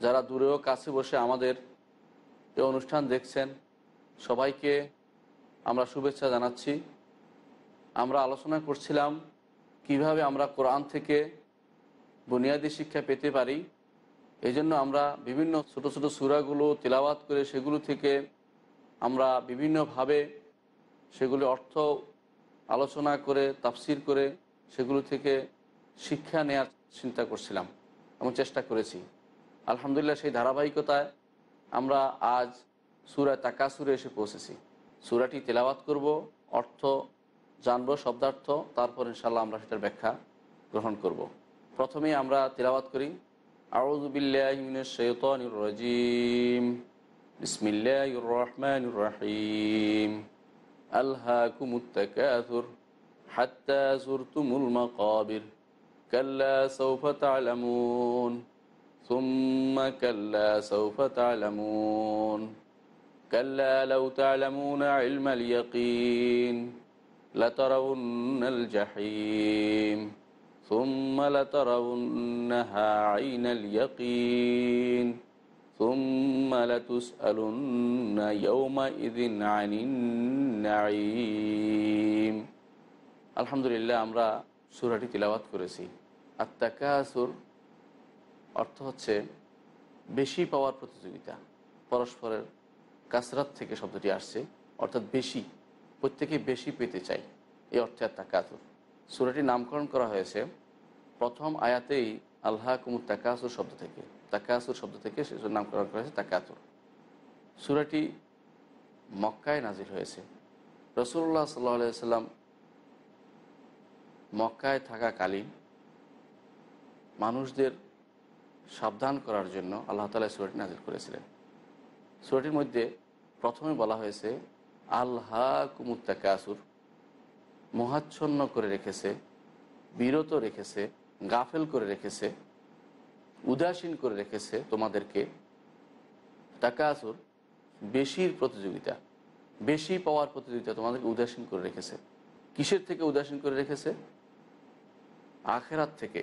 যারা দূরেও কাছে বসে আমাদের এই অনুষ্ঠান দেখছেন, সবাইকে আমরা শুভেচ্ছা জানাচ্ছি। আমরা আলোচনা করছিলাম কীভাবে আমরা কোরআন থেকে বুনিয়াদী শিক্ষা পেতে পারি। এই জন্য আমরা বিভিন্ন ছোট ছোট সুরাগুলো তেলাওয়াত করে সেগুলো থেকে আমরা বিভিন্নভাবে সেগুলি অর্থ আলোচনা করে, তাফসির করে সেগুলো থেকে শিক্ষা নেয়ার চিন্তা করছিলাম এবং চেষ্টা করেছি। আলহামদুলিল্লাহ, সেই ধারাবাহিকতায় আমরা আজ সুরা তাকাসুরে এসে পৌঁছেছি সুরাটি তেলাওয়াত করব, অর্থ জানব, শব্দার্থ, তারপর ইনশাল্লাহ আমরা সেটার ব্যাখ্যা গ্রহণ করব। প্রথমে আমরা তেলাওয়াত করি আউজবিল্লাহিম বিসমিল্লাহ রহমান ثم كلا سوف تعلمون كلا لو تعلمون علم اليقين لترون الجحيم ثم لترونها عين اليقين ثم لتسألن يومئذ عن النعيم الحمد لله আমরা সুরাটি তিলাওয়াত করেছি আত্মাকাসুর অর্থ হচ্ছে বেশি পাওয়ার প্রতিযোগিতা। পরস্পরের কাসরাত থেকে শব্দটি আসছে, অর্থাৎ বেশি, প্রত্যেকে বেশি পেতে চাই। এই অর্থে আত্মাকাসুর সুরাটি নামকরণ করা হয়েছে, প্রথম আয়াতেই আল্লাহ কুমুর তাকাসুর শব্দ থেকে। তাকাসুর শব্দ থেকে সে নামকরণ করা হয়েছে তাকাতুর সুরাটি মক্কায় নাজির হয়েছে। রসুল্লাহ সাল্লাহ সাল্লাম মক্কায় থাকাকালীন মানুষদের সাবধান করার জন্য আল্লাহ তালা সুরাটি নাজির করেছিলেন। সুরাটির মধ্যে প্রথমে বলা হয়েছে আল্লাহ কুমুত্তাকাসুর মহাচ্ছন্ন করে রেখেছে, বিরত রেখেছে, গাফেল করে রেখেছে, উদাসীন করে রেখেছে তোমাদেরকে। তাকাসুর, বেশির প্রতিযোগিতা, বেশি পাওয়ার প্রতিযোগিতা তোমাদেরকে উদাসীন করে রেখেছে। কিসের থেকে উদাসীন করে রেখেছে? আখেরাত থেকে,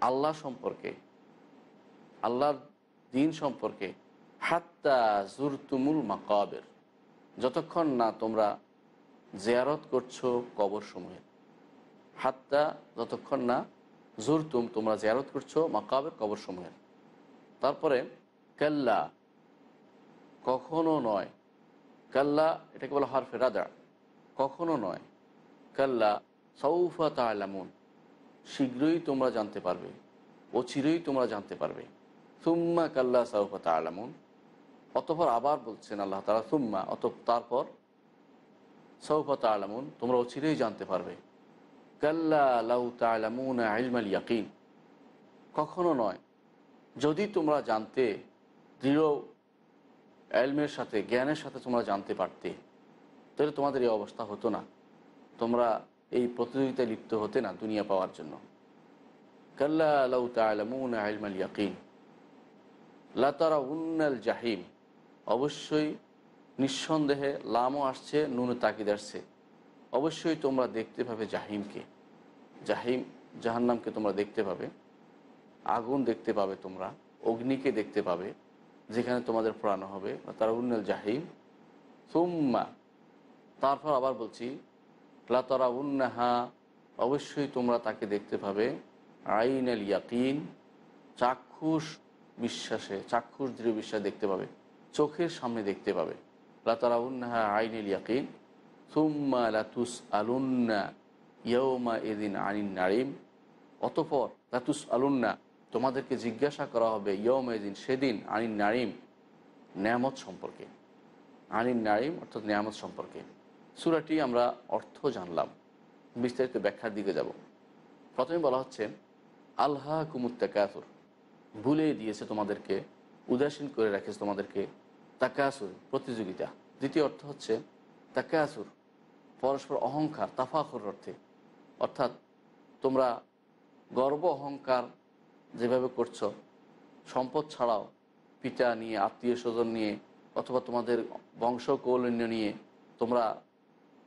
আল্লাহ সম্পর্কে আল্লাহর দিন সম্পর্কে হাত্তা জুরতুমুল মাকাবের। যতক্ষণ না তোমরা জেয়ারত করছ কবর সমূহে। হাত্তা যতক্ষণ না জুরতুম তোমরা জেয়ারত করছ মাকাবের কবর সমূহের তারপরে কাল্লা, কখনো নয়। কাল্লা এটাকে বলা হরফে রাদা। কখনো নয়। কাল্লা সৌফা তালামুন শীঘ্রই তোমরা জানতে পারবে অচিরেই তোমরা জানতে পারবে। সুম্মা কাল্লা সৌফা তালামুন অতপর আবার বলছেন আল্লাহ তালা সুম্মা অত তারপর সৌফা তালামুন তোমরা অচিরেই জানতে পারবে। কাল্লা লাউ তালামুন আইলমাল ইয়াকিন। কখনো নয়, যদি তোমরা জানতে দৃঢ় এলমের সাথে, জ্ঞানের সাথে তোমরা জানতে পারতে, তাহলে তোমাদের এই অবস্থা হতো না। তোমরা এই প্রতিযোগিতায় লিপ্ত হতে না, দুনিয়া পাওয়ার জন্য। কাল্লা লাউ তালামুন আইলমাল ইয়াকিন। লাতারা উন্নাল জাহিম। অবশ্যই নিঃসন্দেহে লামও আসছে, নুন তাকিদ আসছে। অবশ্যই তোমরা দেখতে পাবে জাহিমকে। জাহিম জাহান্নামকে তোমরা দেখতে পাবে। আগুন দেখতে পাবে তোমরা। অগ্নিকে দেখতে পাবে, যেখানে তোমাদের পড়ানো হবে। তারা উন্নাল জাহিম। সুম্মা। তারপর আবার বলছি লাতারা উন্নাহা অবশ্যই তোমরা তাকে দেখতে পাবে। আইন আল ইয়াকিন। চাক্ষুষ বিশ্বাসে, চাক্ষুষ দৃঢ় বিশ্বাস দেখতে পাবে। চোখের সামনে দেখতে পাবে। লাতারা উন্নাহা আইন আল ইয়াকিন। সুম্মা লাতুস আলুন্না ইয়ৌমা এদিন আইন নারিম। অতপর লাতুস আলুন্না তোমাদেরকে জিজ্ঞাসা করা হবে ইয়ম এদিন সেদিন আনিন নারিম, নিয়ামত সম্পর্কে। আনিন নারিম অর্থাৎ নিয়ামত সম্পর্কে। সুরাটি আমরা অর্থ জানলাম। বিস্তারিত ব্যাখ্যার দিকে যাব। প্রথমে বলা হচ্ছে আল্লাহ কুমুত্তাকাতুর ভুলে দিয়েছে তোমাদেরকে, উদাসীন করে রাখেছে তোমাদেরকে তাকাসুর প্রতিযোগিতা। দ্বিতীয় অর্থ হচ্ছে তাকাসুর, পরস্পর অহংকার, তাফাখুর অর্থে। অর্থাৎ তোমরা গর্ব, অহংকার যেভাবে করছ, সম্পদ ছাড়াও পিতা নিয়ে, আত্মীয় স্বজন নিয়ে, অথবা তোমাদের বংশ কৌলন্য নিয়ে তোমরা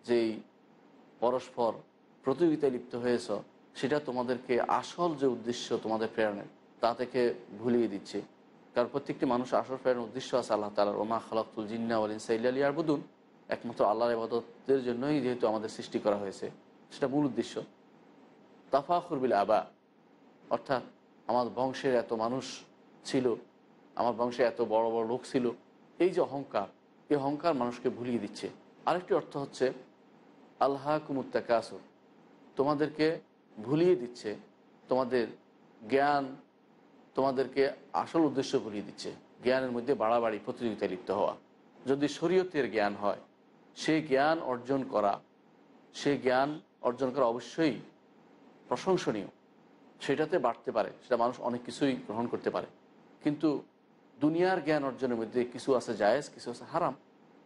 যেই পরস্পর প্রতিযোগিতায় লিপ্ত হয়েছ, সেটা তোমাদেরকে আসল যে উদ্দেশ্য তোমাদের প্রেরণের তা থেকে ভুলিয়ে দিচ্ছে। কারণ প্রত্যেকটি মানুষ আসল প্রেরণের উদ্দেশ্য আছে আল্লাহ তালার ওমা খালাকুল জিন্না আলিন সাইল আলী আরবুদুন একমাত্র আল্লাহর ইবাদতের জন্যই যেহেতু আমাদের সৃষ্টি করা হয়েছে, সেটা মূল উদ্দেশ্য। তাফাখুর বিল আবা, অর্থাৎ আমার বংশের এত মানুষ ছিল, আমার বংশে এত বড় বড় লোক ছিল, এই যে অহংকার, এই অহংকার মানুষকে ভুলিয়ে দিচ্ছে। আরেকটি অর্থ হচ্ছে আল্লাহ কুমুত্তাকাসুর তোমাদেরকে ভুলিয়ে দিচ্ছে, তোমাদের জ্ঞান তোমাদেরকে আসল উদ্দেশ্য ভুলিয়ে দিচ্ছে, জ্ঞানের মধ্যে বাড়াবাড়ি প্রতিযোগিতায় লিপ্ত হওয়া। যদি শরীয়তের জ্ঞান হয় সেই জ্ঞান অর্জন করা সেই জ্ঞান অর্জন করা অবশ্যই প্রশংসনীয়। সেটাতে বাড়তে পারে, সেটা মানুষ অনেক কিছুই গ্রহণ করতে পারে। কিন্তু দুনিয়ার জ্ঞান অর্জনের মধ্যে কিছু আছে জায়েজ, কিছু আছে হারাম।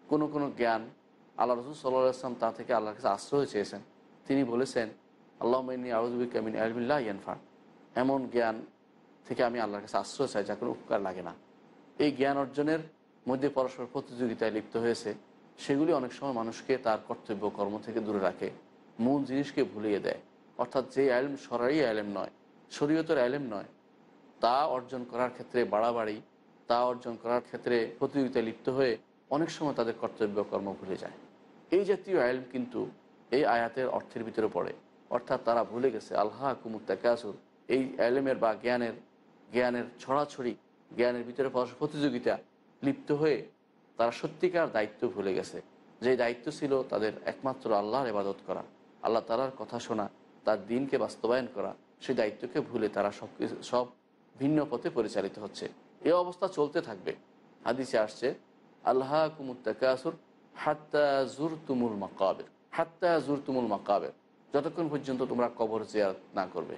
কোনো কোনো জ্ঞান আল্লাহ রসুল সাল্লাহ আসলাম তা থেকে আল্লাহর কাছে আশ্রয় চেয়েছেন। তিনি বলেছেন আল্লাহ মিনী আউজবিক আমিন আলমিল্লাহ ইয়ানফার এমন জ্ঞান থেকে আমি আল্লাহর কাছে আশ্রয় চাই যা কোনো উপকার লাগে না। এই জ্ঞান অর্জনের মধ্যে পরস্পর প্রতিযোগিতায় লিপ্ত হয়েছে, সেগুলি অনেক সময় মানুষকে তার কর্তব্য, কর্ম থেকে দূরে রাখে, মূল জিনিসকে ভুলিয়ে দেয়। অর্থাৎ যে আইলম সরাই আইলেম নয়, শরীয়তের আইলেম নয়, তা অর্জন করার ক্ষেত্রে বাড়াবাড়ি, তা অর্জন করার ক্ষেত্রে প্রতিযোগিতায় লিপ্ত হয়ে অনেক সময় তাদের কর্তব্য, কর্ম ভুলে যায়। এই জাতীয় আইলম কিন্তু এই আয়াতের অর্থের ভিতরে পড়ে। অর্থাৎ তারা ভুলে গেছে, আল্লাহ কুমুত্তাকাসুর এই আইলেমের বা জ্ঞানের জ্ঞানের ছড়াছড়ি, জ্ঞানের ভিতরে পরস্পর প্রতিযোগিতা লিপ্ত হয়ে তারা সত্যিকার দায়িত্ব ভুলে গেছে। যে দায়িত্ব ছিল তাদের একমাত্র আল্লাহর ইবাদত করা, আল্লাহ তালার কথা শোনা, তার দিনকে বাস্তবায়ন করা সেই দায়িত্বকে ভুলে তারা সব সব ভিন্ন পথে পরিচালিত হচ্ছে। এ অবস্থা চলতে থাকবে। হাদিসে আসছে আল্লাহ কুমুত্তাকাসুর হাত্তা জুর তুমুল মাকাবের হাত্তা জুর তুমুল মাকাবের। যতক্ষণ পর্যন্ত তোমরা কবর জিয়ারত না করবে।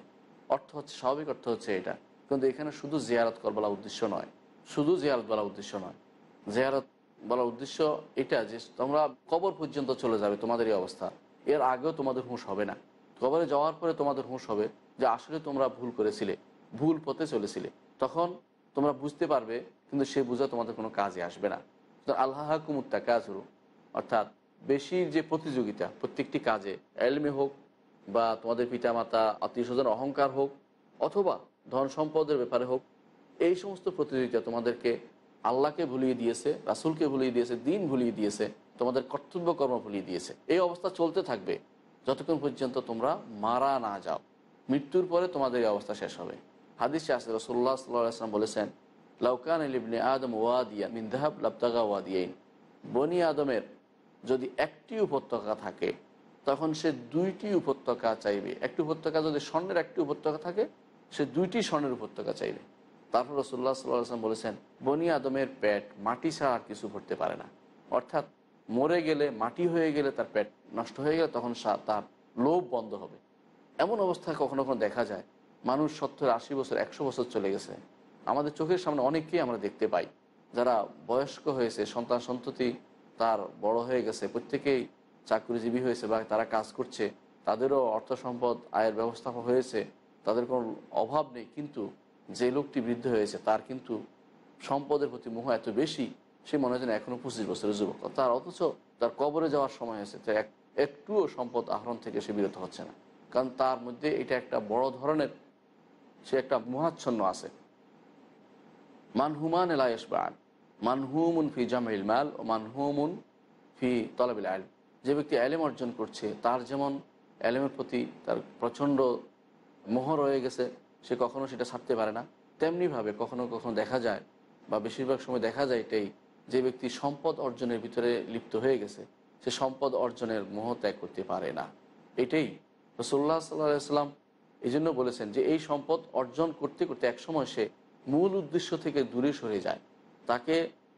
অর্থ হচ্ছে, স্বাভাবিক অর্থ হচ্ছে এটা। কিন্তু এখানে শুধু জিয়ারত কর বলা উদ্দেশ্য নয়। শুধু জিয়ারত বলা উদ্দেশ্য নয়। জিয়ারত বলার উদ্দেশ্য এটা যে তোমরা কবর পর্যন্ত চলে যাবে তোমাদের এই অবস্থা। এর আগেও তোমাদের হুঁশ হবে না। কবরে যাওয়ার পরে তোমাদের হুঁশ হবে যে আসলে তোমরা ভুল করেছিলে, ভুল পথে চলেছিলে। তখন তোমরা বুঝতে পারবে, কিন্তু সে বোঝা তোমাদের কোনো কাজে আসবে না। আল্লাহ কুমুত্তা কাজ অর্থাৎ বেশি যে প্রতিযোগিতা, প্রত্যেকটি কাজে, এলমে হোক বা তোমাদের পিতামাতা আত্মীয় স্বজন অহংকার হোক, অথবা ধন সম্পদের ব্যাপারে হোক, এই সমস্ত প্রতিযোগিতা তোমাদেরকে আল্লাহকে ভুলিয়ে দিয়েছে, রাসুলকে ভুলিয়ে দিয়েছে, দিন ভুলিয়ে দিয়েছে, তোমাদের কর্তব্য কর্ম ভুলিয়ে দিয়েছে। এই অবস্থা চলতে থাকবে। যতক্ষণ পর্যন্ত তোমরা মারা না যাও, মৃত্যুর পরে তোমাদের এই অবস্থা শেষ হবে। হাদিসে আসে রসুল্লাহ সাল্লাম বলেছেন লাউকান ইবনে আদম ওয়াদিয়া মিন্দাহাব লাবতাগা ওয়াদিয়াইন। বনি আদমের যদি একটি উপত্যকা থাকে, তখন সে দুইটি উপত্যকা চাইবে। একটি উপত্যকা যদি স্বর্ণের একটি উপত্যকা থাকে সে দুইটি স্বর্ণের উপত্যকা চাইবে তারপর রসুল্লাহ সাল্লাম বলেছেন, বনি আদমের পেট মাটি ছাড়া আর কিছু ভরতে পারে না। অর্থাৎ মরে গেলে, মাটি হয়ে গেলে তার পেট নষ্ট হয়ে গেলে তখন তার লোভ বন্ধ হবে। এমন অবস্থা কখনো কখনো দেখা যায়। মানুষ সত্তর আশি বছর, একশো বছর চলে গেছে। আমাদের চোখের সামনে অনেককেই আমরা দেখতে পাই, যারা বয়স্ক হয়েছে, সন্তান সন্ততি তার বড় হয়ে গেছে, প্রত্যেকেই চাকরিজীবী হয়েছে বা তারা কাজ করছে, তাদেরও অর্থ সম্পদ, আয়ের ব্যবস্থা হয়েছে। তাদের কোনো অভাব নেই, কিন্তু যে লোকটি বৃদ্ধ হয়েছে তার কিন্তু সম্পদের প্রতি মোহ এত বেশি, সে মনে হয় এখনও পঁচিশ বছরের যুবক। তার অথচ তার কবরে যাওয়ার সময় হয়েছে, তো এক, একটুও সম্পদ আহরণ থেকে সে বিরত হচ্ছে না। কারণ তার মধ্যে এটা একটা বড় ধরনের, সে একটা মোহাচ্ছন্ন আছে। মানহুমান এলাইসবান মানহুমুন ফি জামাইল মাল ও মানহুমুন ফি তলাবিল আল যে ব্যক্তি অ্যালেম অর্জন করছে, তার যেমন অ্যালেমের প্রতি তার প্রচণ্ড মোহ রয়ে গেছে, সে কখনো সেটা ছাড়তে পারে না। তেমনিভাবে কখনো কখনো দেখা যায়, বা বেশিরভাগ সময় দেখা যায় এটাই, যে ব্যক্তি সম্পদ অর্জনের ভিতরে লিপ্ত হয়ে গেছে, সে সম্পদ অর্জনের মোহ ত্যাগ করতে পারে না। এটাই রসোল্লা সাল্লাহ সাল্লাম এই জন্য বলেছেন যে এই সম্পদ অর্জন করতে করতে একসময় সে মূল উদ্দেশ্য থেকে দূরে সরে যায়। তাকে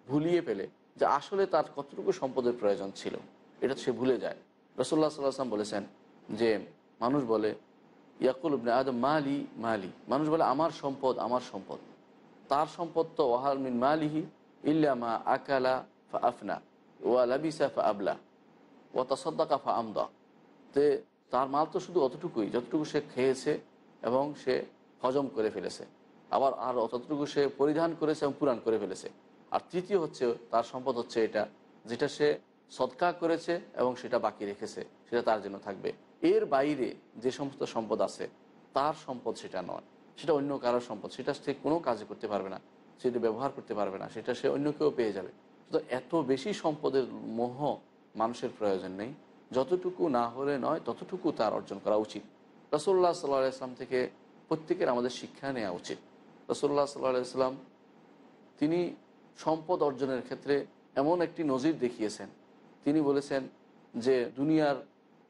ভুলিয়ে ফেলে যে আসলে তার কতটুকু সম্পদের প্রয়োজন ছিল, এটা সে ভুলে যায়। রসোল্লা সাল্লাহ সাল্লাম বলেছেন যে, মানুষ বলে ইয়াকুল আদম, মালি মালি। মানুষ বলে, আমার সম্পদ আমার সম্পদ। তার সম্পদ তো ওয়াহাল মিন মালিহি ইল্লামা আকালা ফা আফনা ওয়া লাবিসা ফা আবলা ও তাসদ্দাকা ফা আমদা তে তার মাল তো শুধু অতটুকুই, যতটুকু সে খেয়েছে এবং সে হজম করে ফেলেছে। আবার আর অতটুকু সে পরিধান করেছে এবং পুরাণ করে ফেলেছে। আর তৃতীয় হচ্ছে, তার সম্পদ হচ্ছে এটা, যেটা সে সৎকা করেছে এবং সেটা বাকি রেখেছে, সেটা তার জন্য থাকবে। এর বাইরে যে সমস্ত সম্পদ আছে, তার সম্পদ সেটা নয়। সেটা অন্য কারোর সম্পদ। সেটা সে কোনো কাজে করতে পারবে না। সেটা ব্যবহার করতে পারবে না। সেটা সে অন্য কেউ পেয়ে যাবে। তো এত বেশি সম্পদের মোহ মানুষের প্রয়োজন নেই। যতটুকু না হলে নয়, ততটুকু তার অর্জন করা উচিত। রসল্লাহ সাল্লাহ ইসলাম থেকে প্রত্যেকের আমাদের শিক্ষা নেওয়া উচিত। রসল্লাহ সাল্লাহ ইসলাম তিনি সম্পদ অর্জনের ক্ষেত্রে এমন একটি নজির দেখিয়েছেন। তিনি বলেছেন যে, দুনিয়ার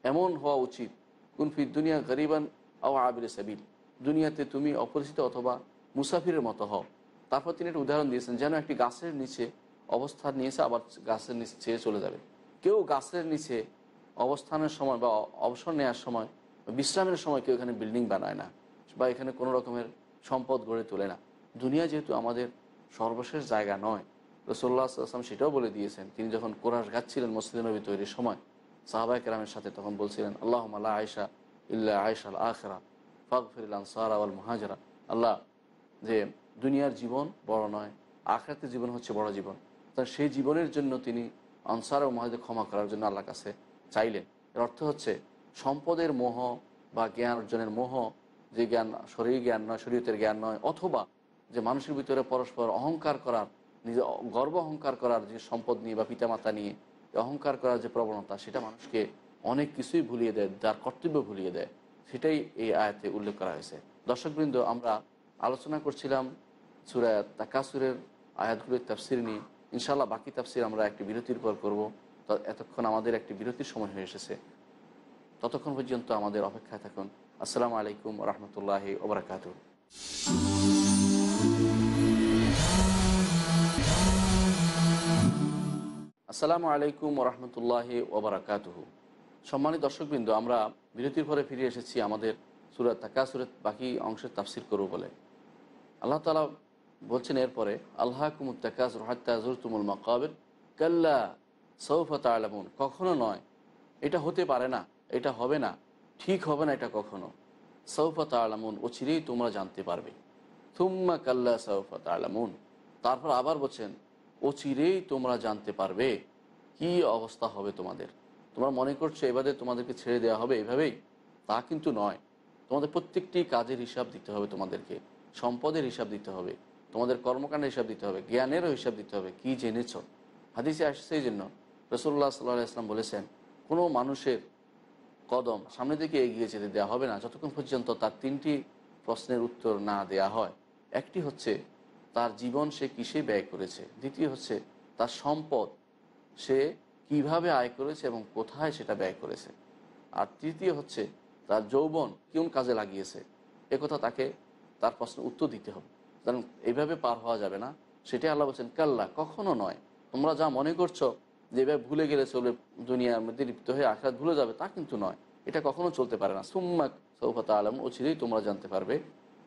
এমন হওয়া উচিত কুনফি দুনিয়া গরিবান আও আবির সাবিল। দুনিয়াতে তুমি অপরিচিত অথবা মুসাফিরের মতো হও। তারপর তিনি একটা উদাহরণ দিয়েছেন, যেন একটি গাছের নিচে অবস্থান নিয়েছে, আবার গাছের নিচে ছেড়ে চলে যাবে। কেউ গাছের নিচে অবস্থানের সময় বা অবসর নেওয়ার সময় বিশ্রামের সময় কেউ এখানে বিল্ডিং বানায় না বা এখানে কোনো রকমের সম্পদ গড়ে তোলে না। দুনিয়া যেহেতু আমাদের সর্বশেষ জায়গা নয় রসোল্লা আসলাম সেটাও বলে দিয়েছেন। তিনি যখন কোরআশ গাচ্ছিলেন মসজিদ নবী তৈরির সময় সাহাবাই কেরামের সাথে তখন বলছিলেন আল্লাহ আল্লাহ আয়সা ইল্লা আয়সা আখরা ফাকফির আনসার আল মহাজরা। আল্লাহ, যে দুনিয়ার জীবন বড় নয়, আখরাতের জীবন হচ্ছে বড় জীবন। তার সেই জীবনের জন্য তিনি আনসার ও মহাজে ক্ষমা করার জন্য আল্লাহ কাছে চাইলেন। এর অর্থ হচ্ছে সম্পদের মোহ বা জ্ঞান অর্জনের মোহ, যে জ্ঞান শরীর জ্ঞান নয়, শরীয়তের জ্ঞান নয়, অথবা যে মানুষের ভিতরে পরস্পর অহংকার করার নিজে গর্ব অহংকার করার যে সম্পদ নিয়ে বা পিতামাতা নিয়ে অহংকার করার যে প্রবণতা, সেটা মানুষকে অনেক কিছুই ভুলিয়ে দেয়, যার কর্তব্য ভুলিয়ে দেয়, সেটাই এই আয়াতে উল্লেখ করা হয়েছে। দর্শকবৃন্দ, আমরা আলোচনা করছিলাম সুরা তাকাসুরের আয়াতগুলির তাফসির নিয়ে। ইনশাল্লাহ বাকি তাফসির আমরা একটি বিরতির পর করব। এতক্ষণ আমাদের একটি বিরতির সময় হয়ে এসেছে। ততক্ষণ পর্যন্ত আমাদের অপেক্ষায় থাকুন। আসসালামু আলাইকুম রহমতুল্লাহ ওবরাকাত আসসালামু আলাইকুম রহমতুল্লাহ ওবরাকাত সম্মানিত দর্শকবৃন্দ, আমরা বিরতির পরে ফিরে এসেছি আমাদের সুরাত তাকাসুরের বাকি অংশের তাফসির করব বলে। আল্লাহ তালা বলছেন, এরপরে আল্লাহ কুমুত্তাকাস রহাত্তাজুরতুমুল মকাবের, কাল্লা সৌফত আলমুন কখনো নয়, এটা হতে পারে না, এটা হবে না, ঠিক হবে না এটা কখনো। সৌফত আলমুন ও চিরেই তোমরা জানতে পারবে। থুম্মা কাল্লা সৌফত আলমুন তারপর আবার বলছেন ও চিরেই তোমরা জানতে পারবে কি অবস্থা হবে তোমাদের। তোমরা মনে করছ এবারে তোমাদেরকে ছেড়ে দেওয়া হবে এভাবেই? তা কিন্তু নয়। তোমাদের প্রত্যেকটি কাজের হিসাব দিতে হবে তোমাদেরকে। সম্পদের হিসাব দিতে হবে। তোমাদের কর্মকাণ্ডের হিসাব দিতে হবে। জ্ঞানেরও হিসাব দিতে হবে। কি জেনেছ? হাদিসে আসছে এই জন্য। রসুল্লাহ সাল্লাহ ইসলাম বলেছেন, কোনো মানুষের কদম সামনে দিকে এগিয়ে যেতে দেওয়া হবে না। যতক্ষণ পর্যন্ত তার তিনটি প্রশ্নের উত্তর না দেয়া হয়, একটি হচ্ছে তার জীবন সে কিসে ব্যয় করেছে? দ্বিতীয় হচ্ছে, তার সম্পদ সে কীভাবে আয় করেছে এবং কোথায় সেটা ব্যয় করেছে? আর তৃতীয় হচ্ছে, তার যৌবন কোন কাজে লাগিয়েছে? একথা তাকে, তার প্রশ্নের উত্তর দিতে হবে। কারণ এইভাবে পার হওয়া যাবে না। সেটাই আল্লাহ বলছেন, কাল্লা, কখনো নয়। তোমরা যা মনে করছ যে এভাবে ভুলে গেলে চলে দুনিয়ার মধ্যে লিপ্ত হয়ে আখরাত ভুলে যাবে, তা কিন্তু নয়। এটা কখনো চলতে পারে না। সুম্মাক সৌফতা আলম ও চিরেই তোমরা জানতে পারবে।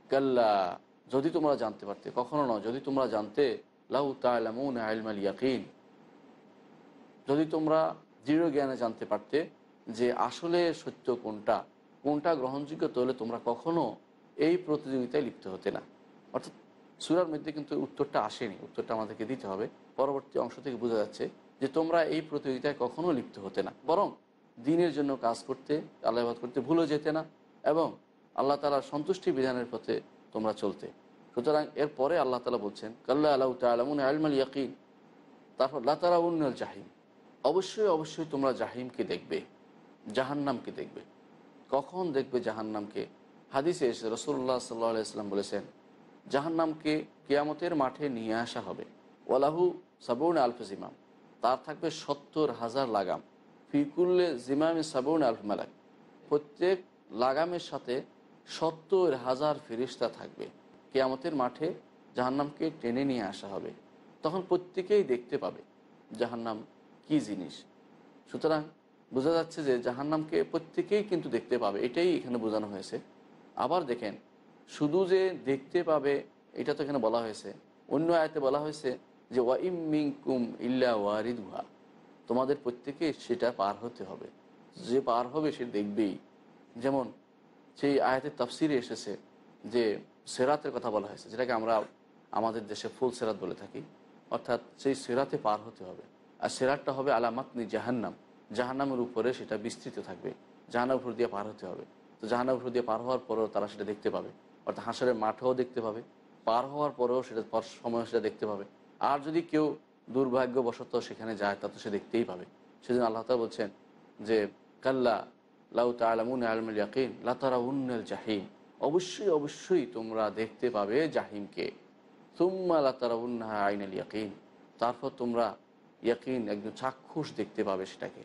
কাল্লা যদি তোমরা জানতে পারতে, কখনো নয়, যদি তোমরা জানতে লাউ তালামুন আলমাল ইয়াকিন। যদি তোমরা দৃঢ় জ্ঞানে জানতে পারতে যে আসলে সত্য কোনটা কোনটা গ্রহণযোগ্য, তাহলে তোমরা কখনো এই প্রতিযোগিতায় লিপ্ত হতে না। অর্থাৎ সুরার মধ্যে কিন্তু উত্তরটা আসেনি, উত্তরটা আমাদেরকে দিতে হবে। পরবর্তী অংশ থেকে বোঝা যাচ্ছে যে তোমরা এই প্রতিযোগিতায় কখনো লিপ্ত হতে না, বরং দিনের জন্য কাজ করতে আল্লাহবাদ করতে ভুলে যেতে না, এবং আল্লাহ তালার সন্তুষ্টি বিধানের পথে তোমরা চলতে। সুতরাং এরপরে আল্লাহ তালা বলছেন, কাল্লা আল্লাহ তালামুন আলমাল ইয়াকিন। তারপর লাতারা জাহিম। অবশ্যই অবশ্যই তোমরা জাহিমকে দেখবে, জাহান্নামকে দেখবে। কখন দেখবে জাহান্নামকে? হাদিসে এসে রসুল্লাহ সাল্লাহ ইসলাম বলেছেন, জাহান্নামকে কেয়ামতের মাঠে নিয়ে আসা হবে। ওয়ালাহু সাবুন আলফে জিমাম। তার থাকবে সত্তর হাজার লাগাম। ফিকুল্লে জিমামে সাবুন আলফ মালাক। প্রত্যেক লাগামের সাথে সত্তর হাজার ফেরিস্তা থাকবে। কেয়ামতের মাঠে জাহান্নামকে টেনে নিয়ে আসা হবে। তখন প্রত্যেকেই দেখতে পাবে জাহান্নাম কি জিনিস। সুতরাং বোঝা যাচ্ছে যে জাহান্নামকে প্রত্যেকেই কিন্তু দেখতে পাবে, এটাই এখানে বোঝানো হয়েছে। আবার দেখেন, শুধু যে দেখতে পাবে, এটা তো এখানে বলা হয়েছে। অন্য আয়তে বলা হয়েছে যে, ওয়াইম মিংকুম ইল্লা ওয়ারিদ ওয়ারিদুহা। তোমাদের প্রত্যেকে সেটা পার হতে হবে। যে পার হবে সে দেখবেই। যেমন সেই আয়াতের তাফসিরে এসেছে যে সেরাতের কথা বলা হয়েছে, যেটাকে আমরা আমাদের দেশে ফুল সেরাত বলে থাকি, অর্থাৎ সেই সেরাতে পার হতে হবে। আর সেরাতটা হবে আলামাতনি জাহান্নাম। জাহান্নামের উপরে সেটা বিস্তৃত থাকবে। জাহান্নাম উপর দিয়ে পার হতে হবে। তো জাহান্নাম উপর দিয়ে পার হওয়ার পরেও তারা সেটা দেখতে পাবে। অর্থাৎ হাঁসের মাঠেও দেখতে পাবে। পার হওয়ার পরেও সেটা সময় সেটা দেখতে পাবে। আর যদি কেউ দুর্ভাগ্যবশত সেখানে যায়, তা তো সে দেখতেই পাবে। সেজন্য আল্লাহ তালা বলছেন যে, কাল্লা জাহিম। অবশ্যই অবশ্যই তোমরা দেখতে পাবে জাহিমকে। তুম্মা লাতারা উন্নাহা আইনাল তারপর তোমরা ইয়াকিন একজন চাক্ষুষ দেখতে পাবে সেটাকে,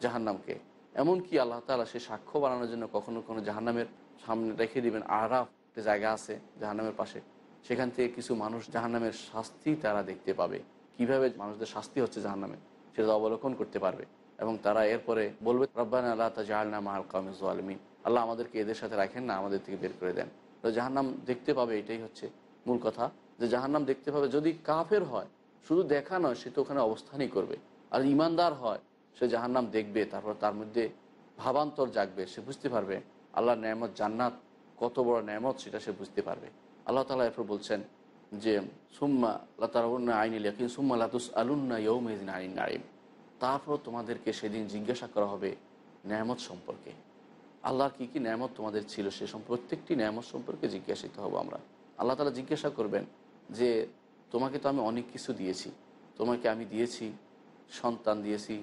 জাহান্নামকে। এমনকি আল্লাহ তালা সে সাক্ষ্য বানানোর জন্য কখনো কখনো জাহান্নামের সামনে রেখে দিবেন, আরাফ একটা জায়গা আছে জাহান্নামের পাশে। সেখান থেকে কিছু মানুষ জাহান্নামের শাস্তি তারা দেখতে পাবে। কীভাবে মানুষদের শাস্তি হচ্ছে জাহান্নামে, সেটা অবলোকন করতে পারবে। এবং তারা এরপরে বলবে, রব্বান আল্লাহ তাজালনা মাহাল কামিজ আলমিন আল্লাহ আমাদেরকে এদের সাথে রাখেন না, আমাদের থেকে বের করে দেন। তো জাহান্নাম দেখতে পাবে, এটাই হচ্ছে মূল কথা। যে জাহান্নাম দেখতে পাবে, যদি কাফের হয়, শুধু দেখা নয়, সে তো ওখানে অবস্থানই করবে। আর ইমানদার হয়, সে জাহান্নাম দেখবে, তারপর তার মধ্যে ভাবান্তর জাগবে, সে বুঝতে পারবে আল্লাহ ন্যামত জান্নাত, কত বড় ন্যামত সেটা সে বুঝতে পারবে। আল্লাহ তালা এরপর বলছেন যে, সুম্মা লাতারুন্না আইনিল ইয়াকিন, সুম্মা লাতুস আলুন্না ইয়ৌমেদিন আইন নাইম তারপর তোমাদেরকে সেদিন জিজ্ঞাসা করা হবে ন্যামত সম্পর্কে। আল্লাহর কী কী ন্যামত তোমাদের ছিল সে প্রত্যেকটি ন্যামত সম্পর্কে জিজ্ঞাসিত হব আমরা। আল্লাহ তালা জিজ্ঞাসা করবেন যে, তোমাকে তো আমি অনেক কিছু দিয়েছি। তোমাকে আমি দিয়েছি, সন্তান দিয়েছি,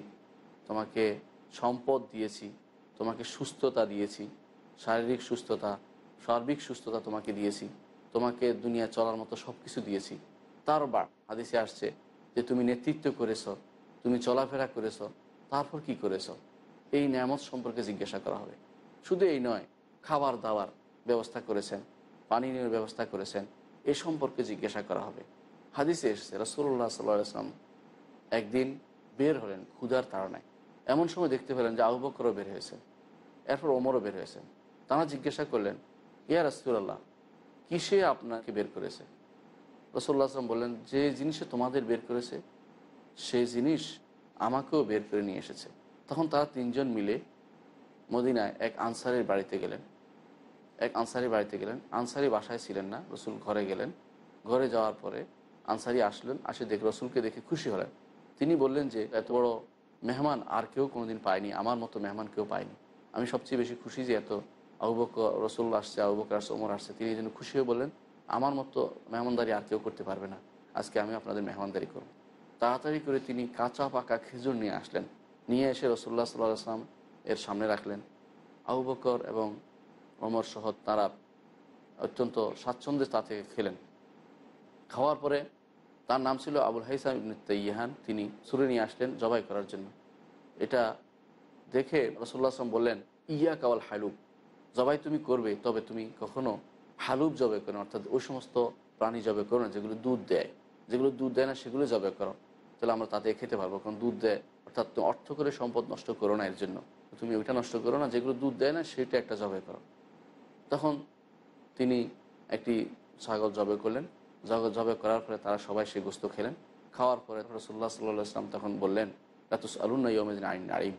তোমাকে সম্পদ দিয়েছি, তোমাকে সুস্থতা দিয়েছি, শারীরিক সুস্থতা, সার্বিক সুস্থতা তোমাকে দিয়েছি, তোমাকে দুনিয়া চলার মতো সব কিছু দিয়েছি। তার বা হাদিসে আসছে যে, তুমি নেতৃত্ব করেছ তুমি চলাফেরা করেছ, তারপর কি করেছ? এই নিয়ামত সম্পর্কে জিজ্ঞাসা করা হবে। শুধু এই নয়, খাবার দাবার ব্যবস্থা করেছেন পানীয় ব্যবস্থা করেছেন, এ সম্পর্কে জিজ্ঞাসা করা হবে। হাদিসে এসেছে রসুল্লাহ সাল্লাহ আসলাম একদিন বের হলেন ক্ষুধার তাড়নায়। এমন সময় দেখতে পেলেন যে আবু বকরও বের হয়েছেন এরপর ওমরও বের হয়েছেন তারা জিজ্ঞাসা করলেন, ইয়া রসুল্লাহ কিসে আপনাকে বের করেছে? রসুল্লাহ আসলাম বললেন, যে জিনিসে তোমাদের বের করেছে সেই জিনিস আমাকেও বের করে নিয়ে এসেছে। তখন তারা তিনজন মিলে মদিনায় এক আনসারের বাড়িতে গেলেন। এক আনসারি বাড়িতে গেলেন। আনসারি বাসায় ছিলেন না, রসুল ঘরে গেলেন। ঘরে যাওয়ার পরে আনসারি আসলেন, আসে দেখ রসুলকে দেখে খুশি হলেন। তিনি বললেন যে, এত বড় মেহমান আর কেউ কোনোদিন পায়নি, আমার মতো মেহমান কেউ পায়নি। আমি সবচেয়ে বেশি খুশি যে এত আবুবক রসুল আসছে আবুবকর আসছে, ওমর আসছে। তিনি জন্য খুশি হয়ে বললেন, আমার মতো মেহমানদারি আর কেউ করতে পারবে না। আজকে আমি আপনাদের মেহমানদারি করব। তাড়াতাড়ি করে তিনি কাঁচা পাকা খেজুর নিয়ে আসলেন। নিয়ে এসে রসুল্লাহ সাল্লাহ আসলাম এর সামনে রাখলেন। আবু বকর এবং অমর সহ তারা অত্যন্ত স্বাচ্ছন্দ্যে তা থেকে খেলেন। খাওয়ার পরে তার নাম ছিল আবুল হাইসাম ইবনে তৈয়াহান তিনি সুরে নিয়ে আসলেন জবাই করার জন্য। এটা দেখে রসুল্লাহ আসলাম বললেন ইয়া কাওয়াল হালুব। জবাই তুমি করবে, তবে তুমি কখনো হালুব জবাই করো অর্থাৎ ওই সমস্ত প্রাণী জবাই করো না যেগুলো দুধ দেয়। যেগুলো দুধ দেয় না, সেগুলো জবাই করো। তাহলে আমরা তাতে খেতে পারব, কারণ দুধ দেয়। অর্থাৎ তুমি অর্থ করে সম্পদ নষ্ট করো না এর জন্য। তুমি ওইটা নষ্ট করো না, যেগুলো দুধ দেয় না, সেটা একটা জবাই করো। তখন তিনি একটি ছাগল জবে করলেন। জগৎ জবে করার পরে তারা সবাই সেই গোস্ত খেলেন। খাওয়ার পরে রসুল্লাহ সাল্লাহ ইসলাম তখন বললেন রাতুস আলুন্না ইয়মেদিন আইন নারিম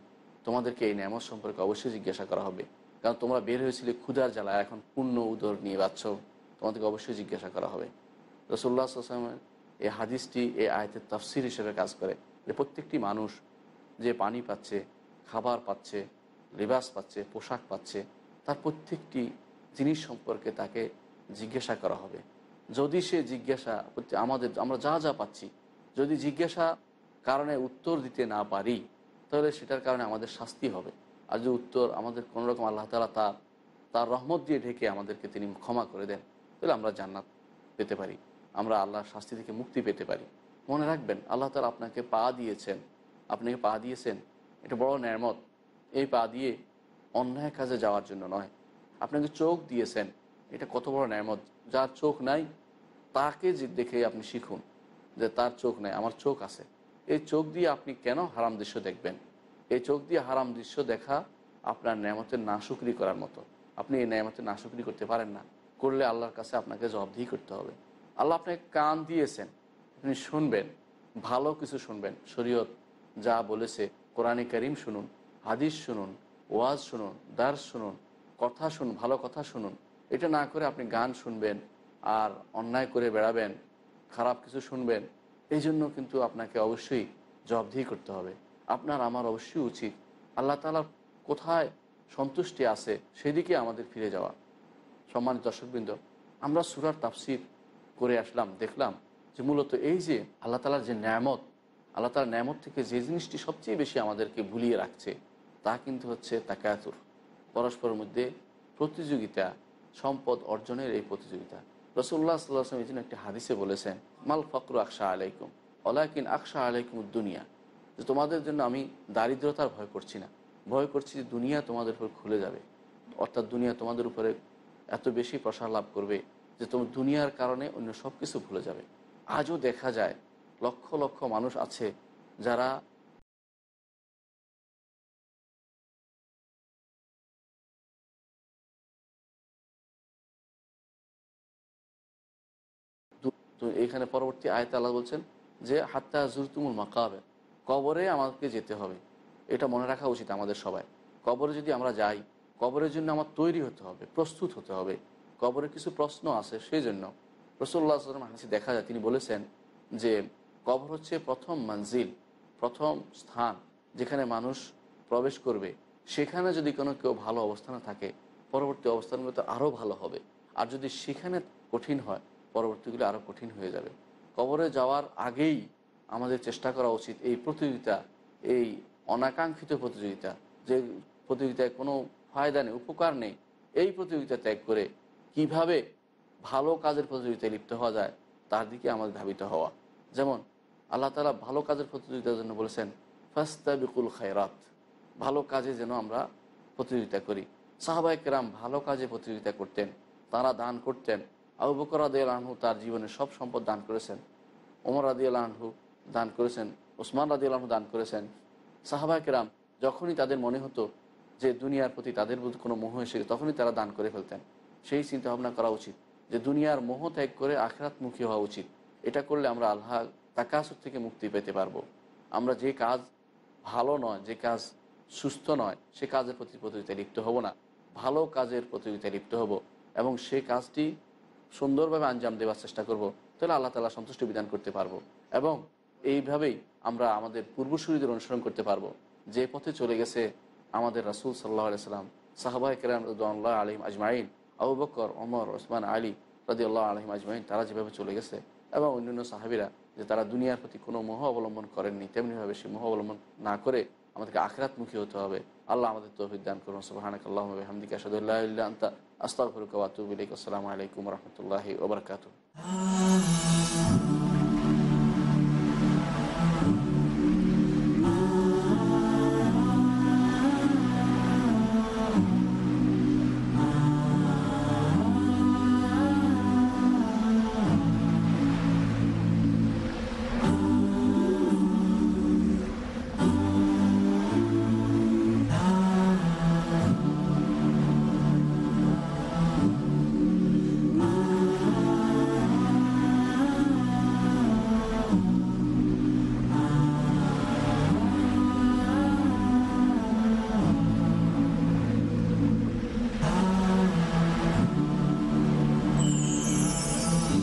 তোমাদেরকে এই ন্যামত সম্পর্কে অবশ্যই জিজ্ঞাসা করা হবে। কারণ তোমরা বের হয়েছিলে ক্ষুধার জ্বালা এখন পূর্ণ উদর নিয়ে বাচ্চ তোমাদেরকে অবশ্যই জিজ্ঞাসা করা হবে। রসুল্লাহ আসলামের এই হাদিসটি এই আয়তের তফসির হিসেবে কাজ করে যে প্রত্যেকটি মানুষ যে পানি পাচ্ছে, খাবার পাচ্ছে, লিবাস পাচ্ছে, পোশাক পাচ্ছে, তার প্রত্যেকটি জিনিস সম্পর্কে তাকে জিজ্ঞাসা করা হবে। যদি সে জিজ্ঞাসা আমাদের, আমরা যা যা পাচ্ছি, যদি জিজ্ঞাসা কারণে উত্তর দিতে না পারি, তাহলে সেটার কারণে আমাদের শাস্তি হবে। আর যদি উত্তর আমাদের কোনো রকম আল্লাহ তালা তার তার রহমত দিয়ে ঢেকে আমাদেরকে তিনি ক্ষমা করে দেন, তাহলে আমরা জান্নাত পেতে পারি। আমরা আল্লাহর শাস্তি থেকে মুক্তি পেতে পারি। মনে রাখবেন, আল্লাহ তালা আপনাকে পা দিয়েছেন। আপনাকে পা দিয়েছেন? এটা বড় ন্যামত। এই পা দিয়ে অন্যায় কাজে যাওয়ার জন্য নয়। আপনাকে চোখ দিয়েছেন। এটা কত বড় ন্যামত। যার চোখ নাই, তাকে যে দেখে আপনি শিখুন যে তার চোখ নাই, আমার চোখ আছে। এই চোখ দিয়ে আপনি কেন হারাম দৃশ্য দেখবেন? এই চোখ দিয়ে হারাম দৃশ্য দেখা আপনার ন্যামতের নাশুকরি করার মতো। আপনি এই ন্যামতের নাশুকরি করতে পারেন না। করলে আল্লাহর কাছে আপনাকে জবাবদিহি করতে হবে। আল্লাহ আপনাকে কান দিয়েছেন, আপনি শুনবেন, ভালো কিছু শুনবেন। শরীয়ত যা বলেছে, কোরআনে করিম শুনুন, হাদিস শুনুন, ওয়াজ শুনুন, দার্স শুনুন, কথা শুনুন, ভালো কথা শুনুন। এটা না করে আপনি গান শুনবেন আর অন্যায় করে বেড়াবেন, খারাপ কিছু শুনবেন, এই জন্য কিন্তু আপনাকে অবশ্যই জবাবদিহি করতে হবে। আপনার আমার অবশ্যই উচিত। আল্লাহ তালার কোথায় সন্তুষ্টি আছে, সেদিকে আমাদের ফিরে যাওয়া। সম্মানিত দর্শকবৃন্দ, আমরা সুরার তাফসির করে আসলাম, দেখলাম যে মূলত এই যে আল্লাহ তালার যে ন্যামত, আল্লাহ তালার ন্যামত থেকে যে জিনিসটি সবচেয়ে বেশি আমাদেরকে ভুলিয়ে রাখছে, তা কিন্তু হচ্ছে তাকায়াতুর পরস্পরের মধ্যে প্রতিযোগিতা, সম্পদ অর্জনের এই প্রতিযোগিতা। রসুল্লাহ সাল্লাহাম এই জন্য একটি হাদিসে বলেছেন, মাল ফকর আকশা আলাইকুম অলাকিন আকশা আলাইকুম দুনিয়া। যে তোমাদের জন্য আমি দারিদ্রতার ভয় করছি না, ভয় করছি যে দুনিয়া তোমাদের উপর খুলে যাবে, অর্থাৎ দুনিয়া তোমাদের উপরে এত বেশি প্রসার লাভ করবে যে তোমার দুনিয়ার কারণে অন্য সব কিছু ভুলে যাবে। আজও দেখা যায় লক্ষ লক্ষ মানুষ আছে যারা তো এখানে পরবর্তী আয়তে আল্লাহ বলছেন যে, হাত্তা জুরতুমুল মাকাবে কবরে আমাকে যেতে হবে। এটা মনে রাখা উচিত আমাদের সবাই। কবরে যদি আমরা যাই, কবরের জন্য আমার তৈরি হতে হবে, প্রস্তুত হতে হবে। কবরে কিছু প্রশ্ন আছে সেই জন্য রসুল্লাহ আসলাম হাসি দেখা যায়, তিনি বলেছেন যে কবর হচ্ছে প্রথম মঞ্জিল, প্রথম স্থান যেখানে মানুষ প্রবেশ করবে। সেখানে যদি কোনো কেউ ভালো অবস্থানে থাকে, পরবর্তী অবস্থানগুলো তো আরও ভালো হবে। আর যদি সেখানে কঠিন হয়, পরবর্তীগুলো আরও কঠিন হয়ে যাবে। কবরে যাওয়ার আগেই আমাদের চেষ্টা করা উচিত এই প্রতিযোগিতা, এই অনাকাঙ্ক্ষিত প্রতিযোগিতা, যে প্রতিযোগিতায় কোনো ফায়দা নেই, উপকার নেই, এই প্রতিযোগিতা ত্যাগ করে কীভাবে ভালো কাজের প্রতিযোগিতায় লিপ্ত হওয়া যায়, তার দিকে আমাদের ধাবিত হওয়া। যেমন, আল্লাহ তালা ভালো কাজের প্রতিযোগিতার জন্য বলেছেন, ফাস্তাবিকুল খায়রাত ভালো কাজে যেন আমরা প্রতিযোগিতা করি। সাহাবাই কেরাম ভালো কাজে প্রতিযোগিতা করতেন, তারা দান করতেন। আবু বকর রাদিয়াল আনহু তার জীবনে সব সম্পদ দান করেছেন। ওমর রাদিয়াল আনহু দান করেছেন, ওসমান রাদিয়াল আনহু দান করেছেন। সাহাবাই কেরাম যখনই তাদের মনে হতো যে দুনিয়ার প্রতি তাদের কোনো মোহ এসে তখনই তারা দান করে ফেলতেন। সেই চিন্তা ভাবনা করা উচিত যে দুনিয়ার মোহ ত্যাগ করে আখরাতমুখী হওয়া উচিত। এটা করলে আমরা আল্লাহ তাকাসুর থেকে মুক্তি পেতে পারব। আমরা যে কাজ ভালো নয়, যে কাজ সুস্থ নয়, সে কাজের প্রতি প্রতিযোগিতায় লিপ্ত হব না। ভালো কাজের প্রতিযোগিতায় লিপ্ত হব এবং সে কাজটি সুন্দরভাবে আঞ্জাম দেওয়ার চেষ্টা করব, তাহলে আল্লাহ তালা সন্তুষ্টি বিধান করতে পারব এবং এইভাবেই আমরা আমাদের পূর্বসূরীদের অনুসরণ করতে পারব। যে পথে চলে গেছে আমাদের রাসুল সাল্লাহ আলাইসাল্লাম সাহাবাহ কেরাম রদুল্লাহ আলিম আজমাইন। আবু বকর ওমর ওসমান আলী রদিউল্লাহ আলহিম আজমাইন তারা যেভাবে চলে গেছে এবং অন্যান্য সাহাবিরা যে তারা দুনিয়ার প্রতি কোনো মোহ অবলম্বন করেননি, তেমনিভাবে সে মোহ অবলম্বন না করে আমাদেরকে আখরাতমুখী হতে হবে। আল্লাহ আমাদের তৌফিক দান করুন। সুবাহানক আল্লাহ হামদিকে আসাদুল্লাহ আন্তা, আস্তাগফিরুকা ওয়া আতুবু ইলাইক। আসসালামু আলাইকুম রহমতুল্লাহ ওবরকাত